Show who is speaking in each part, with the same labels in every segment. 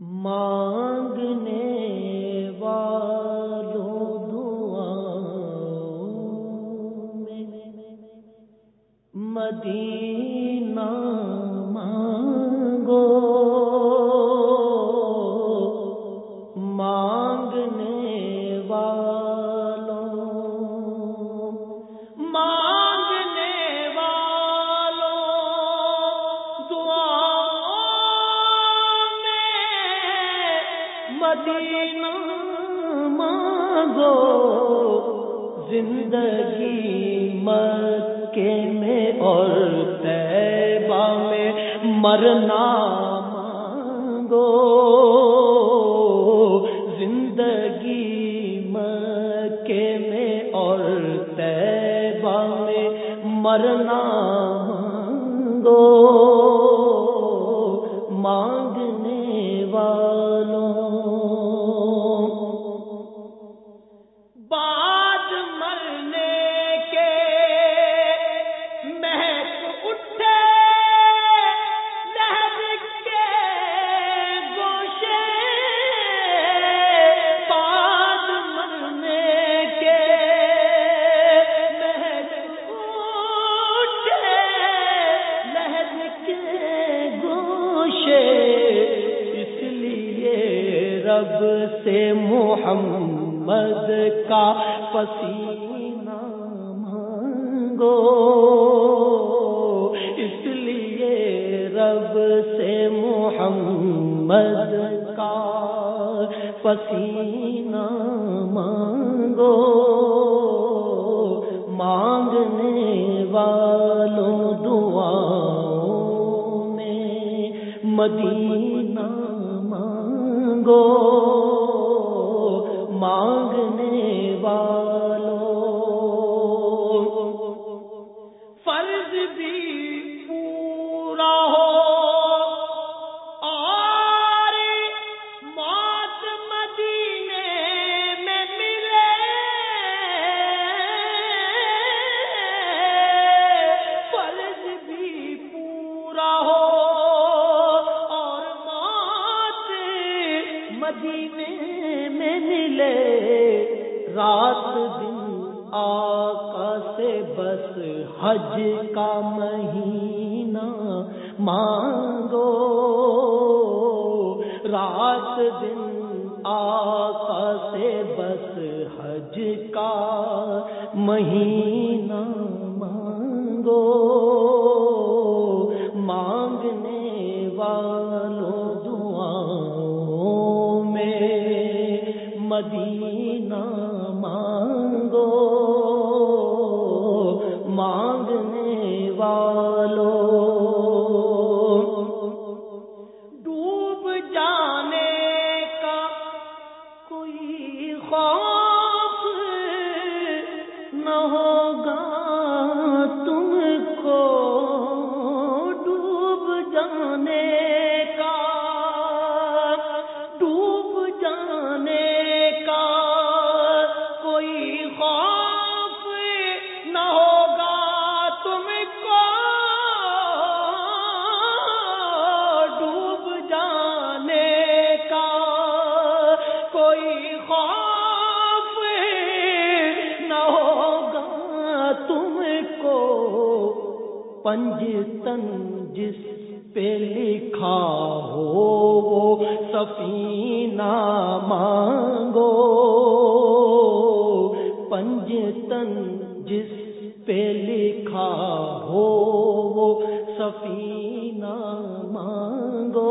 Speaker 1: مانگنے والوں دعا مدینہ مانگو۔ مانگو زندگی مکے میں اور تیبہ میں مرنا مانگو زندگی مکے میں اور تیبہ میں مرنا مانگو رب سے محمد کا پسینہ مانگو۔ اس لیے رب سے محمد کا پسینہ مانگو۔ مانگنے والوں دعاؤں میں مدینہ مانگنے والوں مدینے میں ملے۔ رات دن آقا سے بس، حج کا مہینہ مانگو۔ رات دن آقا سے بس، حج کا مہینہ مانگو۔ مدینہ مانگو مانگ پنج تن جس پہ لکھا ہو وہ سفینہ مانگو۔ پنج تن جس پہ لکھا ہو وہ سفینہ مانگو۔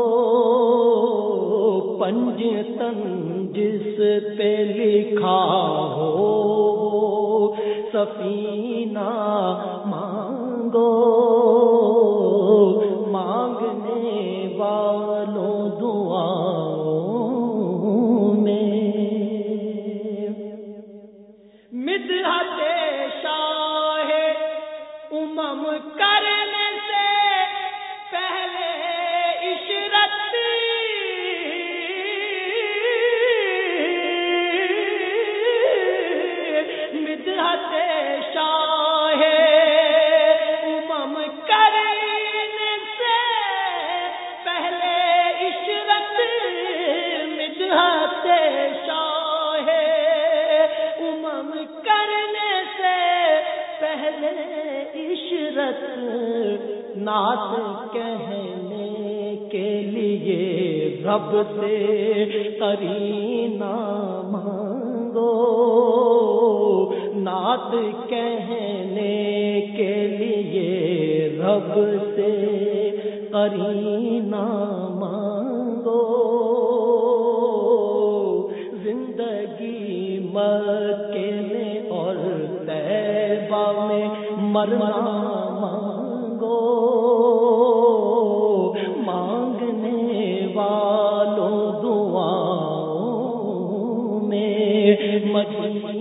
Speaker 1: پنج تن جس پہ لکھا ہو سفینہ مدحت شاہ امم کر نعت کہنے کے لیے رب سے کرینا مانگو۔ نعت کہنے کے لیے رب سے کرینا مانگو۔ زندگی مکے میں اور تیبہ میں مرنا امت